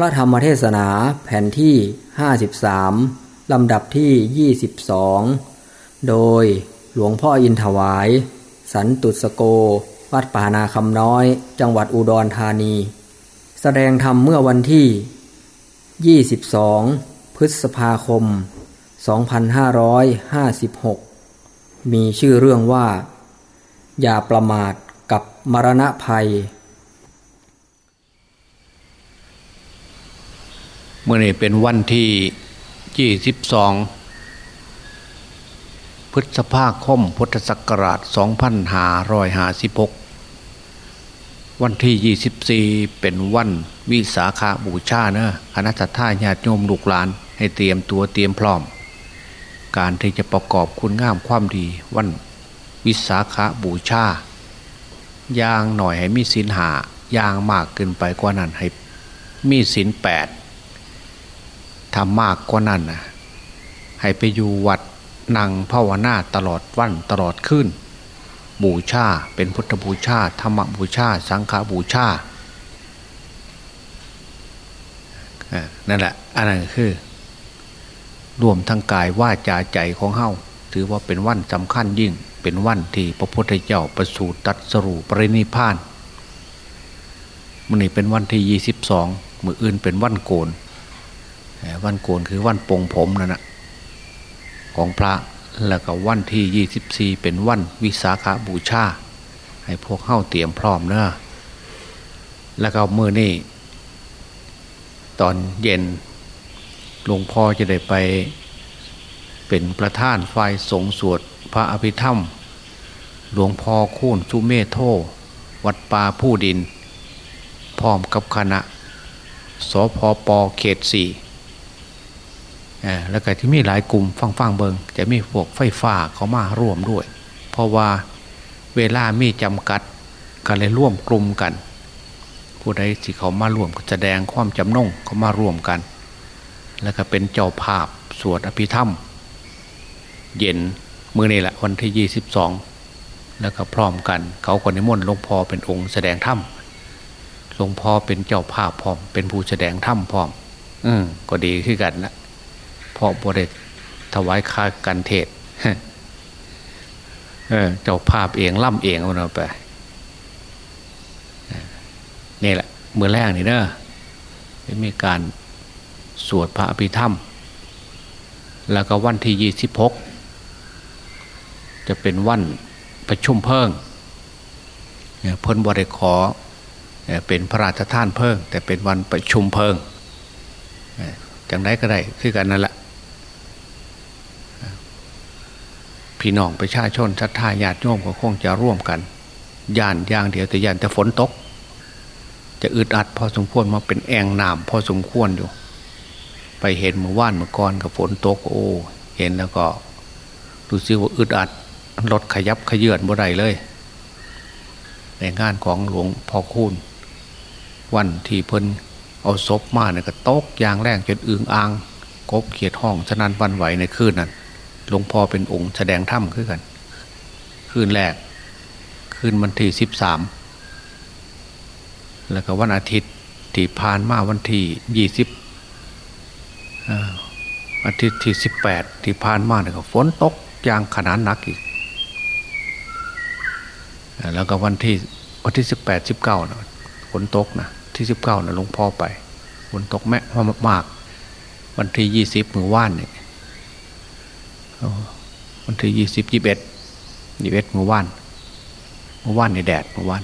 ระธรรมเทศนาแผ่นที่ 53 ลำดับที่ 22 โดยหลวงพ่ออินถวาย สันตุสโก วัดป่านาคำน้อย จังหวัดอุดรธานี แสดงธรรมเมื่อวันที่ 22 พฤษภาคม 2556 มีชื่อเรื่องว่า อย่าประมาทกับมรณะภัย เมื่อนี้เป็นวันที่ยี่สิบสองพฤษภาคมพุทธศักราช 2556 วันที่ 24 เป็นวันวิสาขาบูชาเนะคณะท่าญาติโยมลูกหลานให้เตรียมตัวเตรียมพร้อม การที่จะประกอบคุณงามความดีวันวิสาขาบูชาย่างหน่อยให้มีศีลหายางมากเกินไปกว่านั้นให้มีศีลแปด ทำมากกว่านั้นนะให้ไปอยู่วัดนั่งภาวนาตลอดวันตลอดคืนบูชาเป็นพุทธบูชาธรรมบูชา สังฆบูชานั่นแหละอันนั้นคือรวมทั้งกายว่าจาใจของเฮาถือว่าเป็นวันสำคัญยิ่งเป็นวันที่พระพุทธเจ้าประสูติตัดสรุปรินิพานมันนี่เป็นวันที่ยี่สิบสองมืออื่นเป็นวันโกน วันโกนคือวันปงผมนั่นนะของพระแล้วก็วันที่ยี่สิบสี่เป็นวันวิสาขาบูชาให้พวกเข้าเตรียมพร้อมเนอะแล้วก็มือนี่ตอนเย็นหลวงพ่อจะได้ไปเป็นประธานฝ่ายสงสวดพระอภิธรรม หลวงพ่อคูนสุเมโท วัดป่าผู้ดิน พร้อมกับคณะ สพปเขตสี่ แล้วก็ที่มีหลายกลุ่มฟังฟังเบิงจะมีพวกไฟฟ้าเขามาร่วมด้วย เพราะว่าเวลามีจำกัดก็เลยร่วมกลุ่มกัน ผู้ใดที่เขามาร่วมแสดงความจำนงเขามาร่วมกัน แล้วก็เป็นเจ้าภาพสวดอภิธรรม เย็นมือนี่แหละวันที่ยี่สิบสองแล้วก็พร้อมกัน เขาคนนิมนต์หลวงพ่อเป็นองค์แสดงธรรมหลวงพ่อเป็นเจ้าภาพพร้อม เป็นผู้แสดงธรรมพร้อม อืมก็ดีขึ้นกันนะ เพราะบริถวายค่ากันเทศเจ้าภาพเองล่ำเองเอาไปนี่แหละเมื่อแรกนี่เนอะมีการสวดพระอภิธรรม แล้วก็วันที่ยี่สิบหกจะเป็นวันประชุมเพิ่งเพิ่นบริขอเป็นพระราชทานเพิ่ง แต่เป็นวันประชุมเพิ่งจังได้ก็ได้คือกันนั่นแหละ พี่น้องประชาชนชัดทาญาติโยมก็คงจะร่วมกันย่านย่างเดียวแต่ย่านแต่ฝนตก จะอึดอัดพอสมควรมาเป็นแองน้ำพอสมควรอยู่ ไปเห็นเมื่อว่านเมื่อก่อนกับฝนตกโอ้เห็นแล้วก็ดูซิว่าอึดอัดรถขยับขยื่นบ่ได้เลย ในงานของหลวงพ่อคูณวันที่เพิ่นเอาศพมาเนี่ยก็ตกยางแรงจนอึงอ่างกบเขียดห้องฉะนั้นวันไหวในคืนนั้น หลวงพ่อเป็นองค์แสดงถ้ำขึ้นกัน คืนแรก คืนวันที่สิบสามแล้วก็วันอาทิตย์ที่ผ่านมาวันที่ยี่สิบอาทิตย์ที่สิบแปดที่ผ่านมาเนี่ยฝนตกอย่างขนาดหนักอีก แล้วก็วันที่วันที่สิบแปดสิบเก้านะฝนตกนะที่สิบเก้านะหลวงพ่อไปฝนตกแม่มาก วันที่ยี่สิบมือว่านเนี่ย วันที่ยี่สิบยี่สิบเอ็ดยี่สิบเอ็ดเมื่อวานเมื่อวานในแดดเมื่อวาน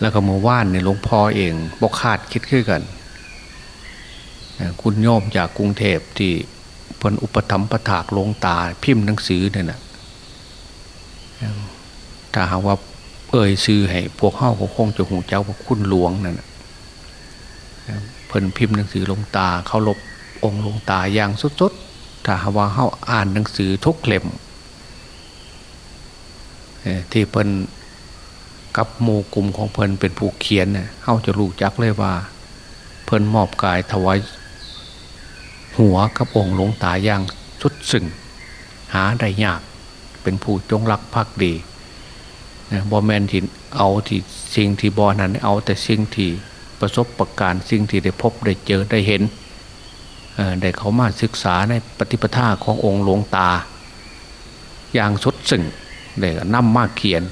แล้วก็เมื่อวานในหลวงพ่อเองบกคาดคิดขึ้นกัน คุณโยมจากกรุงเทพที่พนอุปธรรมประถากลงตาพิมพ์หนังสือเนี่ยนะถ้าหากว่าเอ่ยซื้อให้พวกเข้าคงจะหูเจ้าพวกคุณหลวงนั่นเพิ่นพิมพ์หนังสือลงตาเขาลบองค์ลงตาอย่างสุด ถ้าว่าเขาอ่านหนังสือทุกเล่มที่เพิ่นกับโมกลุ่มของเพิ่นเป็นผู้เขียนเนี่ยเขาจะรู้จักเลยว่า เพิ่นมอบกายถวายหัวกับองค์หลวงตาอย่างสุดสึ่ง หาได้ยากเป็นผู้จงรักภักดีบอแมนที่เอาที่สิ่งที่บอนั้นเอาแต่สิ่งที่ประสบประการสิ่งที่ได้พบได้เจอได้เห็น ได้เขามาศึกษาในปฏิปทาขององค์หลวงตา อย่างสดสึ่งได้นำมาเขียน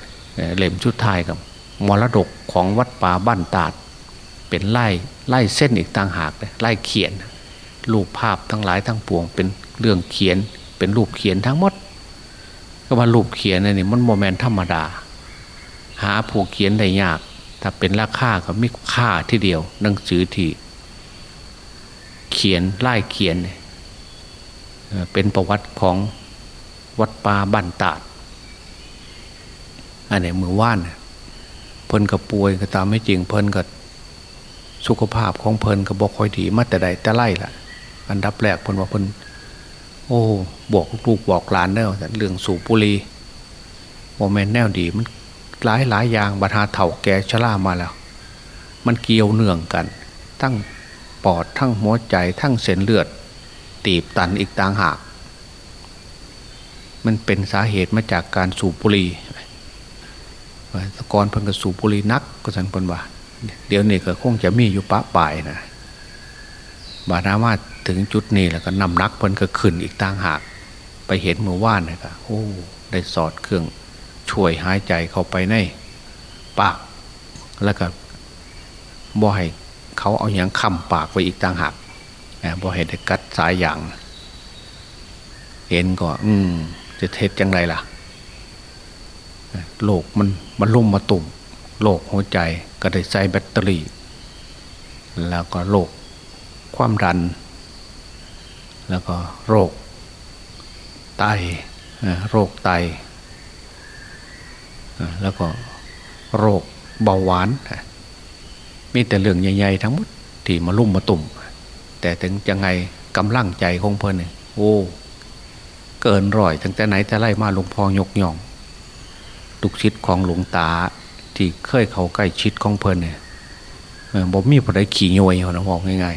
เล่มชุดไทยกับมรดกของวัดป่าบ้านตาด เป็นไล่ไล่เส้นอีกต่างหากไล่เขียน รูปภาพทั้งหลายทั้งปวง เป็นเรื่องเขียน เป็นรูปเขียนทั้งหมดก็ว่ารูปเขียนนี่มันโมเมนต์ธรรมดา หาผู้เขียนได้ยาก ถ้าเป็นราคาก็มีค่าที่เดียวหนังสือที่ ขียนไล่เขียน เป็นประวัติของวัดป่าบ้านตาดอันนี้มือว่านเพิ่นกับป่วยก็ตามไม่จริงเพิ่นกับสุขภาพของเพิ่นก็บอกค่อยดีมาแต่ใดแต่ไล่ละอันดับแรกเพิ่นว่าเพิ่นโอ้บอกลูกบอกหลานเนอะเรื่องสูบบุหรี่โมเมนต์แนวดีมันหลายหลายอย่างบรรทาเถ่าแก่ชรามาแล้ว มันเกี่ยวเนื่องกันทั้ง ปอดทั้งหัวใจทั้งเส้นเลือด ตีบตันอีกต่างหาก มันเป็นสาเหตุมาจากการสูบบุหรี่ตะกอนเพิ่งกระสูบบุหรี่นักก็สันปนว่าเดี๋ยวนี้ก็คงจะมีอยู่ปะป่ายนะบานามาถึงจุดนี้แล้วก็นำนักเพิ่นก็ขึ้นอีกต่างหาก ไปเห็นเมื่อว่านเลยก็โอ้ได้สอดเครื่องช่วยหายใจเข้าไปในปากแล้วก็บ่ให้ เขาเอาอย่างคำปากไว้อีกต่างหากบ่ให้ได้กัดสายอย่าง เห็นก็ อืมจะเทศจังไรล่ะโลกมันมันลุ่มมาตุ่มโรคหัวใจก็ได้ใส่แบตเตอรี่ แล้วก็โรคความดัน แล้วก็โรคไตโรคไต แล้วก็โรคเบาหวาน มีแต่เรื่องใหญ่ๆทั้งหมดที่มาลุ่มมาตุ่ม แต่ถึงยังไงกำลังใจของเพื่อนเนี่ยโอ้เกินร้อยตั้งแต่ไหนแต่ไรมาหลวงพ่อยกย่องลูกชิดของหลวงตาที่เคยเขาใกล้ชิดของเพลินเนี่ยบ่มีผลใดขี่โยยเขานะบอกง่าย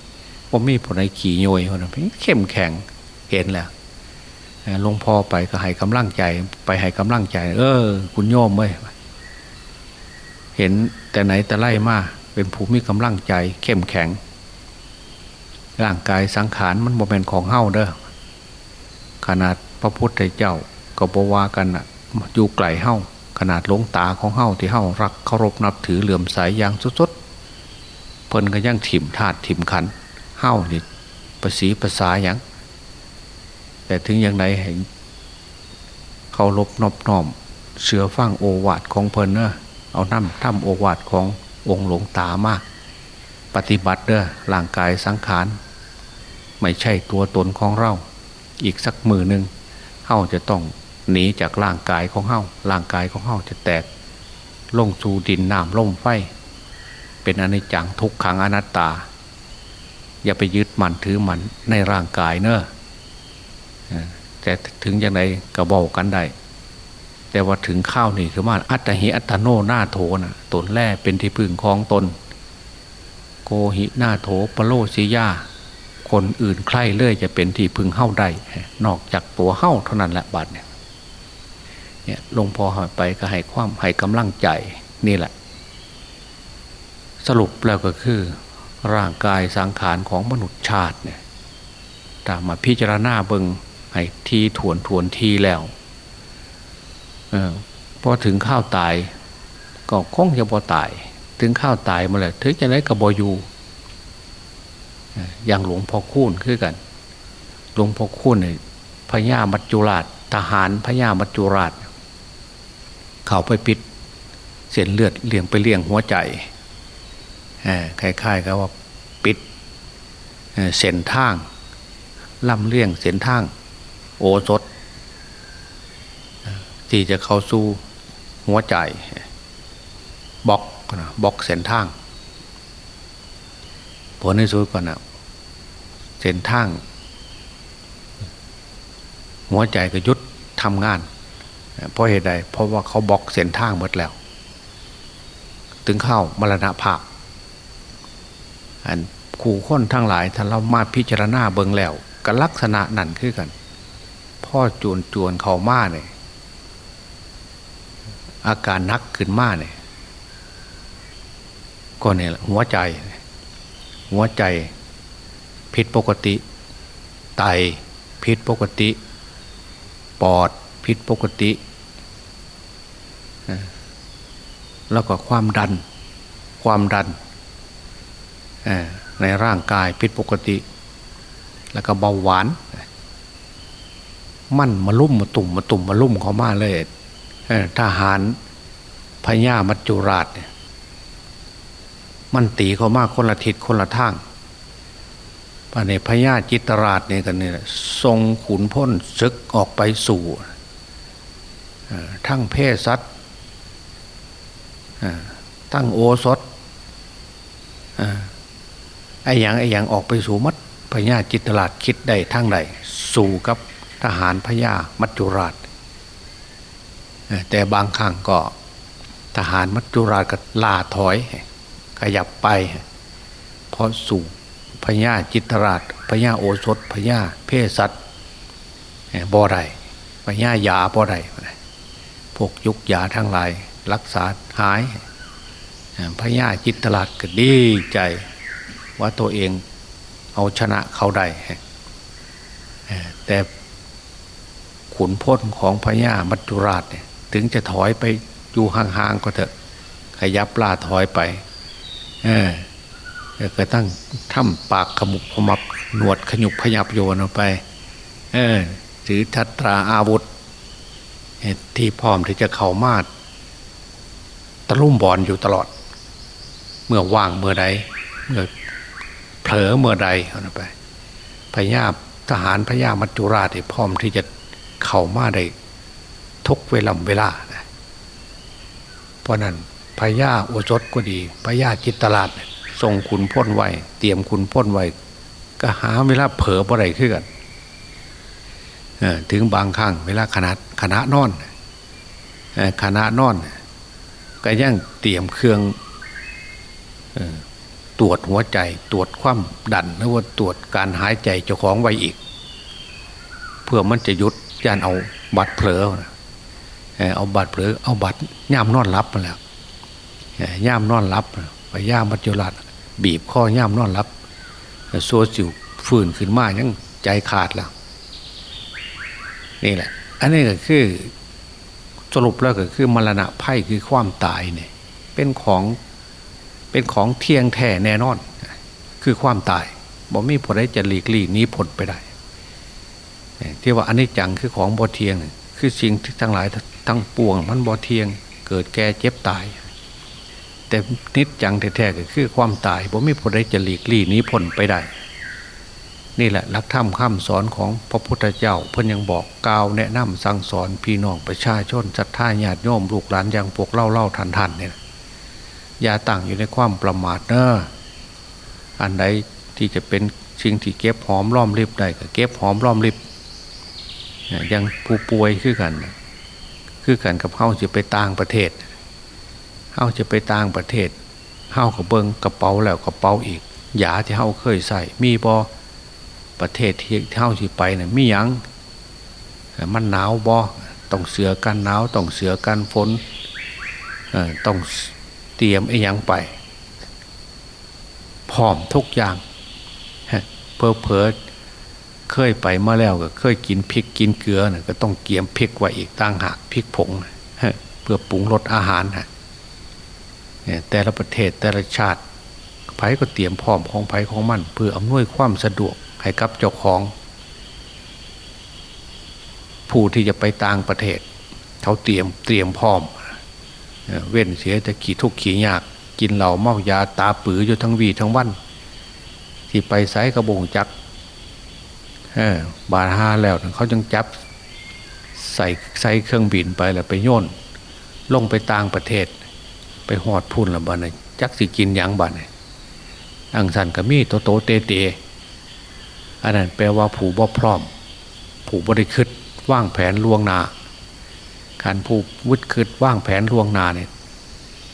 ๆบ่มีผลใดขี่โยยเขานะเข้มแข็งเห็นแหล้วหลวงพ่อไปก็ให้กำลังใจ ไปให้กำลังใจ เออ คุณโยมเว้ย เห็นแต่ไหนแต่ไล่มาเป็นผู้มีกำลังใจ เข้มแข็ง ร่างกายสังขารมันโมเมนของเฮ้าเด้อขนาดพระพุทธเจ้าก็บว่ากันอะอยู่ไกลเฮ้าขนาดลงตาของเฮ้าที่เฮ้ารักเคารพนับถือเหลื่อมใสยอย่างสุดๆเพิ่นก็ยังถิ่มธาตุถิ่มขันเฮ้านี่ประสีภาษาอย่างแต่ถึงอย่างไรเห็นเคารพนอบน้อมเสือฟังโอวาทของเพิ่นเนอะ เอาน้ำถ้ำโอวาทขององค์หลวงตามาก ปฏิบัติเด้อร่างกายสังขาร ไม่ใช่ตัวตนของเรา อีกสักมือหนึ่งเฮ้าจะต้องหนีจากร่างกายของเฮาร่างกายของเฮาจะแตก ลงสู่ดินน้ำล่มไฟ เป็นอนิจจังทุกขังอนัตตา อย่าไปยึดมันถือมันในร่างกายเนอะแต่ถึงอย่างไรก็บอกกันได้ แต่ว่าถึงข้าวนี่คือว่าอัตหิอัตโนหน้าโถนะตนแร่เป็นที่พึ่งของตน โกหิหน้าโถปโลสิยาคนอื่นใครเลื่อยจะเป็นที่พึ่งเฮ้าได้ นอกจากตัวเฮ้าเท่านั้นแหละบัดเนี่ยเนี่ยลงพอหอยไปก็ให้ความให้กำลังใจนี่แหละ สรุปแล้วก็คือ ร่างกายสังขารของมนุษย์ชาติเนี่ยตามมาพิจารณาเบิงให้ทีถวนถวนทีแล้ว พอถึงข้าวตาย ก็คงจะพอตาย ถึงข้าวตายมาแล้วถึงจะได้กับบอยู่อย่างหลวงพ่อคูนคือกัน หลวงพ่อคูนเนี่ยพญามัจจุราช ทหารพญามัจจุราช เขาไปปิด เส้นเลือดเลี้ยงไปเลี้ยงหัวใจคล้ายๆกับว่าปิดเส้นทางลำเลี้ยงเส้นทาง โอสถ ที่จะเข้าสู่หัวใจบล็อกนะบล็อกเส้นทาง ผลในสุดก่อนนะเส้นทาง หัวใจก็ยุดทำงาน เพราะเหตุใด เพราะว่าเขาบล็อกเส้นทางหมดแล้ว ถึงเข้ามรณะภาพอันขู่ค้นทั้งหลายถ้านเรามาพิจารณาเบิงแล้วกับลักษณะนั่นคือกัน พ่อจวนจวนเขามาเนี่ย อาการนักขึ้นมาเนี่ยก็เนี่ยหัวใจ หัวใจ ผิดปกติ ไตผิดปกติ ปอดผิดปกติ แล้วก็ความดัน ความดัน ในร่างกายผิดปกติ แล้วก็เบาหวาน มั่นมาลุ่มมาตุ่มมาตุ่มมาลุ่มเขามาเลย ทหารพญามัจจุราชเนี่ยมันตีเขามากคนละทิศคนละทางปในพญาจิตราชเนี่ยกันเนี่ยทรงขุนพ้นซึกออกไปสู่ทั้งเพศสัตว์ตั้งโอสถไอ้อย่างไอ้อย่างออกไปสู่มัดพญาจิตราชคิดได้ทั้งใดสู่กับทหารพญามัจจุราช แต่บางครั้งก็ทหารมัจจุราชก็ล่าถอย ขยับไป เพราะสู่พญาจิตราชพญาโอสถพญาเพศสัตว์บ่อไรพญายาบ่อไรพวกยุกยาทั้งหลายรักษาหายพญาจิตราชก็ดีใจ ว่าตัวเองเอาชนะเขาได้แต่ขุนพ้นของพญามัจจุราชเนี่ย ถึงจะถอยไปอยู่ห่างๆก็เถอะ ขยับล่าถอยไป เออก็ตั้งถ้ำปากขมุกขมับหนวดขยุกขยับโยนออกไป เออถือทัตราอาวุธที่พร้อมที่จะเข่ามาดตะลุ่มบอลอยู่ตลอด เมื่อว่างเมื่อใดเมื่อเผลอเมื่อใดเอาไปพญาทหารพญามัจจุราชที่พร้อมที่จะเข่ามาได้ ทุกเวลาเวลาเพราะนั้นพญาโอสถก็ดีพญาจิตตลาดส่งขุนพ้นไว้เตรียมขุนพ้นไว้ก็หาเวลาเผลออะไรขึ้นกันถึงบางครั้งเวลาคณะคณะนอนคณะนอน ก็ยังเตรียมเครื่องตรวจหัวใจตรวจความดันหรือว่าตรวจการหายใจเจ้าของไว้อีก เพื่อมันจะยุดยานเอาบัตรเผลอ เอาบัตรเผลอเอาบัตรย่ามนอนรับมาแล้วย่ามนอนรับไปย่ามมัจจุราชบีบข้อย่ามนอนรับโซจิวฝืนขึ้นมายังใจขาดแล้วนี่แหละ อันนี้ก็คือสรุปแล้วก็คือมรณะไพ่คือความตายเนี่ยเป็นของเป็นของเที่ยงแท้แน่นอน คือความตายบอกไม่ผลได้จะหลีกลี่นี้ผลไปได้ที่ว่าอันนี้จังคือของบอเทียง คือสิ่งที่ทั้งหลาย ทั้งปวงมันบอเทียง เกิดแก่เจ็บตาย แต่นิดจังแท้ๆก็คือความตายผมไม่พอได้จะหลีกลี่นี้พ้นไปได้ นี่แหละลักธรรมข้ามสอนของพระพุทธเจ้า เพิ่นยังบอกกล่าวแนะนำสั่งสอนพี่น้องประชาชนศรัทธาญาติโยมลูกหลานอย่างพวกเล่าเล่าทันทันเนี่ยอย่าตั้งอยู่ในความประมาทเนอะอันใดที่จะเป็นสิ่งที่เก็บหอมรอมริบได้ก็เก็บหอมรอมริบยังผู้ป่วยคือกัน คือกันกับเขาจะไปต่างประเทศเฮาจะไปต่างประเทศเฮากับเบิงกระเป๋าแล้วกระเป๋าอีกยาที่เฮาเคยใส่มีบอประเทศที่เฮาที่ไปเนี่ยมียังมันหนาวบอต้องเสือกันหนาวต้องเสือกันฝนต้องเตรียมไอ้ยังไปพร้อมทุกอย่างเพอเพอ เคยไปมาแล้วก็เคยกินพริกกินเกลือนี่ยก็ต้องเกี่ยมพริกไว้อีกตั้งหากพริกผงเพื่อปรุงรสอาหารฮะแต่ละประเทศแต่ละชาติไผ่ก็เตรียมพร้อมของไผ่ของมัน เพื่ออำนวยความสะดวกให้กับเจ้าของ ผู้ที่จะไปต่างประเทศ เขาเตรียมเตรียมพร้อม เว้นเสียจะขี่ทุกขี่ยาก กินเหล่าเมายาตาปืออยู่ทั้งวีทั้งวัน ที่ไปไซกระบงจัก บาฮาแล้วเขาจึงจับใส่ใส่เครื่องบินไปแล้วไปโยนลงไปต่างประเทศ ไปหอดพุ่นละบ้านจักสิกินยังบ้านอังสันกับมีโตโตเตเตอันนั้นแปลว่าผูบ่พร้อม ผูบริคืดว่างแผนล่วงนาการผูวุฒคืดว่างแผนล่วงนาเนี่ย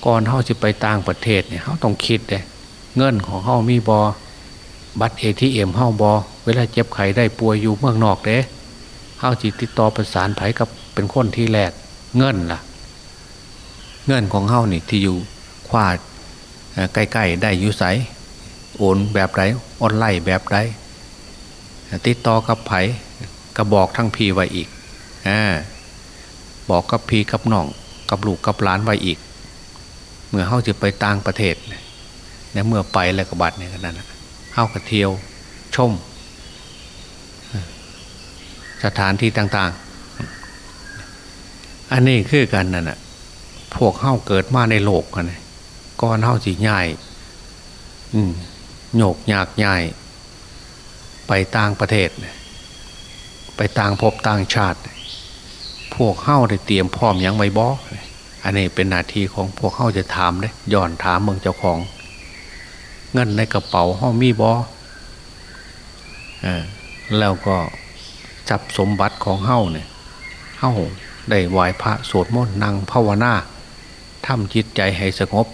ก่อนเขาจะไปต่างประเทศเนี่ยเขาต้องคิดเลยเงินของเขามีบอ บัตรเอทีเอ็มเขาบอเวลาเจ็บไข้ได้ป่วยอยู่เมืองนอกเด้เขาจิตติดต่อประสานไผกับเป็นคนที่แลกเงินล่ะ เงื่อนของเฮ้านี่ที่อยู่ควาดใกล้ๆได้ยุใสโอนแบบไรออนไลน์แบบไรติดต่อกับไผกระบอกทั้งพีไว้อีกอบอกกับพีกับน้อง กับลูกกับหลานไว้อีก เมื่อเขาจะไปต่างประเทศเนี่ยเมื่อไปแล้วกบัดเนี่ยนั่น เข้ากระเที่ยว ชม สถานที่ต่าง ๆ อันนี้คือกันนั่นแหะพวกเข้าเกิดมาในโลกกันก่อนเข้าสีง่ายโยกยากง่ายไปต่างประเทศ ไปต่างพบต่างชาติ พวกเข้าได้เตรียมพร้อมอยังไว้บออันนี้เป็นหน้าที่ของพวกเข้าจะถามเลยย้อนถามเมืองเจ้าของ เงินในกระเป๋าห้องมีบอแล้วก็จับสมบัติของเฮ้าเนี่ยเฮ้าได้ไหวพระสวดมนต์นั่งภาวนาทำจิตใจให้สงบ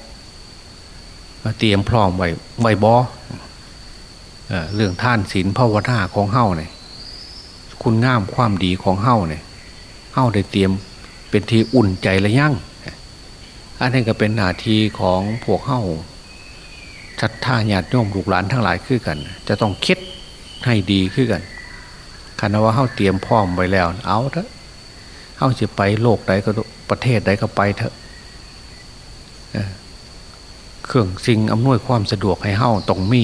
มาเตรียมพร้อมไว้ไว้บอเรื่องท่านศีลภาวนาของเฮ้าเนี่ยคุณงามความดีของเฮ้าเนี่ยเฮ้าได้เตรียมเป็นทีอุ่นใจและยั่งอันนี้ก็เป็นหน้าที่ของพวกเฮ้า ชัดท่าญาติโยมลูกหลานทั้งหลายคือกัน จะต้องคิดให้ดีขึ้นกันคันว่าเขาเตรียมพร้อมไว้แล้ว เอาเถอะเขาจะไปโลกใดก็ประเทศใดก็ไปเถอะเครื่องสิ่งอำนวยความสะดวกให้เฮ้าตรงมี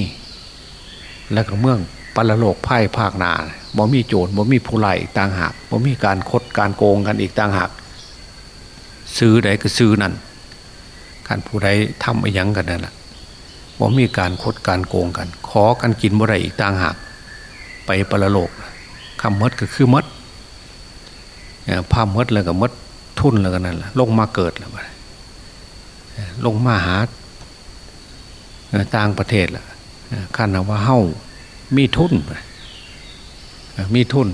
แล้วก็เมืองปรโลกไพ่ภาคนาบ่มีโจรบ่มีผู้ไล่ต่างหากบ่มีการคดการโกงกันอีกต่างหากซื้อใดก็ซื้อนั่นการผู้ใดทำอะไรยังกันนั่นแหละ บ่ามีการคดการโกงกัน ขอกันกินบ่ได้อีกต่างหาก ไปปรโลกคำมดก็คือมดภาพมดแล้วก็มดทุนแล้วก็นั่นแหละลงมาเกิดแล้วลงมาหาต่างประเทศล่ะขั้นว่าเฮ้ามีทุนมีทุน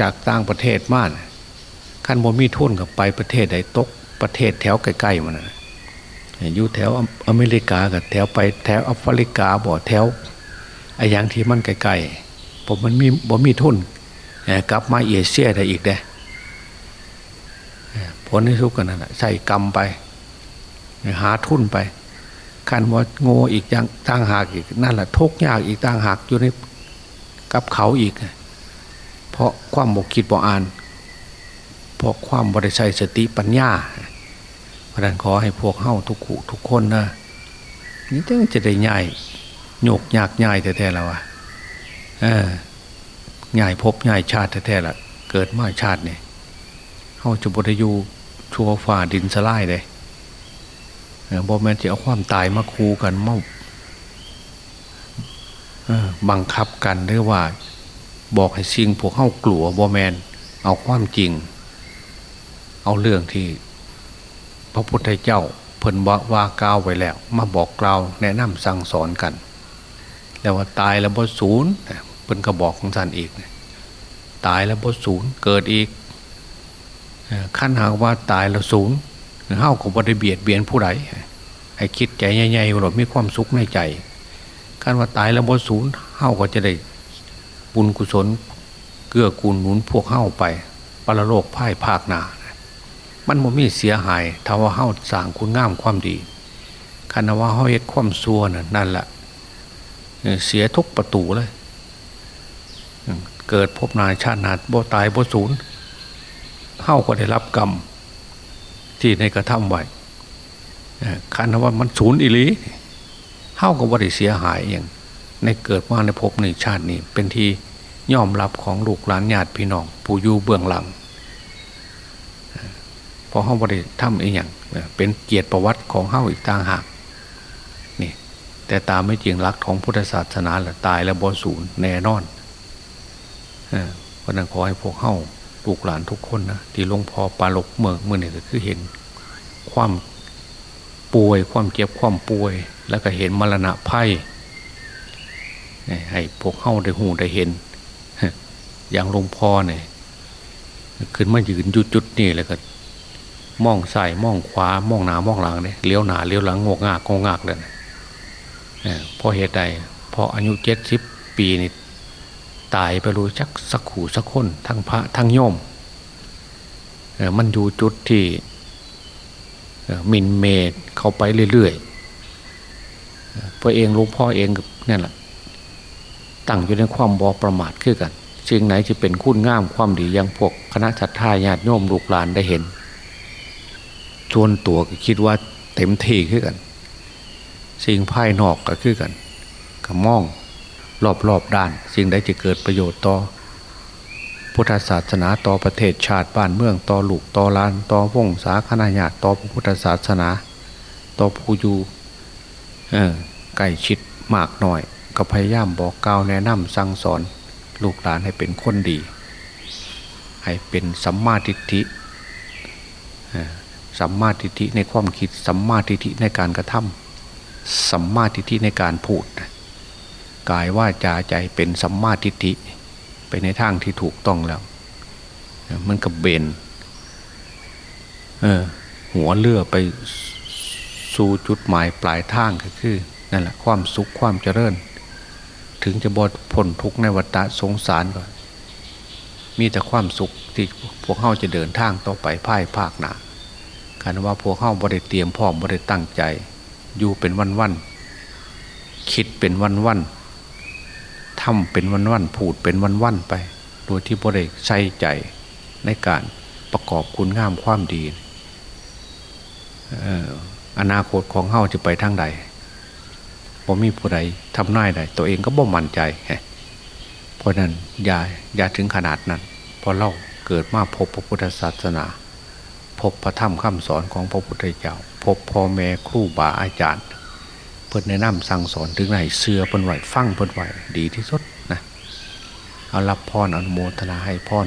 จากต่างประเทศมากขั้นบ่มีทุนกับไปประเทศใดตกประเทศแถวใกล้ๆมัน อยู่แถวอเมริกากับแถวไปแถวแอฟริกาบ่แถวไอ้อย่างที่มันไกลๆผมมันมีบ่มีทุนกลับมาเอเชียได้อีกเด้ผลที่สุดกันนั่นแหะใส่กรรมไป หาทุนไปคันว่าโง่อีกอย่างต่างหากอีกนั่นแหละทุกยากอีกต่างหากอยู่ในกับเขาอีก เพราะความบกคิดบ่อ่าน เพราะความบริชัยสติปัญญา พระนั้นขอให้พวกเฮ้าทุกขุทุกคนนะนี่จึงจะได้ง่ายโยกยากง่ายแท้ๆแล้วอะง่ายพบง่ายชาติแท้ๆละเกิดมาชาติเนี่ยเขาจะบริยูชัวฝ่าดินสลายเลยบอแมนจะเอาความตายมาคูกันมาบังคับกันหรือว่า บอกให้สิ่งพวกเข้ากลัวบอแมน เอาความจริง เอาเรื่องที่ พระพุทธเจ้าเพิ่นว่าว่ากล่าวไว้แล้ว มาบอกกล่าวแนะนำสั่งสอนกัน แล้วว่าตายแล้วบศูนย์เป็นกระบอกของท่านอีกตายแล้วบศูนย์เกิดอีกขั้นหากว่าตายแล้วศูนย์เฮ้าก็บ่ได้เบียดเบียนผู้ใดให้คิดใจใหญ่ๆหลดมีความสุขในใจขั้นว่าตายแล้วบศูนย์เฮ้าก็จะได้บุญกุศลเกื้อกูลหนุนพวกเฮ้าไปปรโลกพ่ายภาคนา มันบ่มีเสียหายถ้าว่าเฮาสร้างคุณงามความดีคันว่าเฮ้าเฮ็ดความซัวนั่นแหละเสียทุกประตูเลย เกิดพบนายชาตินาบ่ตายบ่ศูนย์เข้าก็ได้รับกรรมที่ในกระทำไว้คันว่ามันศูนย์อิลีเข้าก็บ่ได้เสียหายอย่างในเกิดมาในภพในชาตินี้เป็นที่ยอมรับของลูกหลานญาติพี่น้องผู้อยู่เบื้องหลัง พอเข้าบริทำอีกอย่างเป็นเกียรติประวัติของเข้าอีกต่างหากนี่แต่ตามไม่จริงรักของพุทธศาสนาแหละตายแล้วบศูนย์แน่นอนเพราะนั้นขอให้พวกเข้าลูกหลานทุกคนนะที่หลวงพ่อปาลกเมืองเมื่อนี่ก็คือเห็นความป่วยความเจ็บความป่วย แล้วก็เห็นมรณะภัยให้พวกเข้าได้หูได้เห็น อย่างหลวงพ่อเนี่ยขึ้นมายืนจุดจุดนี่แล้วก็ มองใส่มองขวามองหนามองหลังเนี่ยเลี้ยวหนาเลี้ยวหลังงกงากงงากเลยเพราะเหตุใดพออายุเจ็ดสิบปีนี่ตายไปรู้จักสักขู่สักคนทั้งพระทั้งโยมมันอยู่จุดที่มินเมดเข้าไปเรื่อยๆพอเองลวงพ่อเองเนี่แหละตั้งอยู่ในความบอประมาทขึ้นกันสิ่งไหนจะเป็นคุณงามความดียังพวกคณะชัตทาญาติโยมลูกหลานได้เห็น ชวนตัวก็คิดว่าเต็มที่ขึ้นกัน สิ่งภายนอกก็ขึ้นกันก็มองรอบรอบด้าน สิ่งใดจะเกิดประโยชน์ต่อ พุทธศาสนาต่อประเทศชาติบ้านเมืองต่อลูกต่อลานต่อวงศาคณะญาติต่อพระพุทธศาสนา ต่อผู้อยู่ใกล้ชิดมากหน่อย ก็พยายามบอกกล่าวแนะนำสั่งสอน ลูกหลานให้เป็นคนดี ให้เป็นสัมมาทิฏฐิ สัมมาทิฏฐิในความคิดสัมมาทิฏฐิในการกระทำสัมมาทิฏฐิในการพูดกายว่าจาใจเป็นสัมมาทิฏฐิไปในทางที่ถูกต้องแล้ว มันกับเบนหัวเลือไปสู่จุดหมายปลายทางก็คือนั่นแหละความสุขความเจริญ ถึงจะบดพ้นทุกในวัฏสงสารก่อนมีแต่ความสุขที่พวกเขาจะเดินทางต่อไปพ่ายภาคหนา การว่าพวกเข้าบริเตรียมพร้อมบริตั้งใจ อยู่เป็นวันวันคิดเป็นวันวันทำเป็นวันวันพูดเป็นวันวันไป โดยที่บริใช้ใจในการประกอบคุณงามความดีอนาคตของเฮาจะไปทางใดบ่มีผู้ใดทำน่ายใดตัวเองก็บ่มั่นใจเพราะนั้นอย่าอย่าถึงขนาดนั้นพอเล่าเกิดมาพบพระพุทธศาสนา พบพระธรรมคำสอนของพระพุทธเจ้า พบพ่อแม่ครูบาอาจารย์ เพื่อนแนะนำสั่งสอนถึงไหนเสือเพิ่นไหวฟังเพิ่นไหวดีที่สุดนะเอารับพรอนุโมทนาให้พร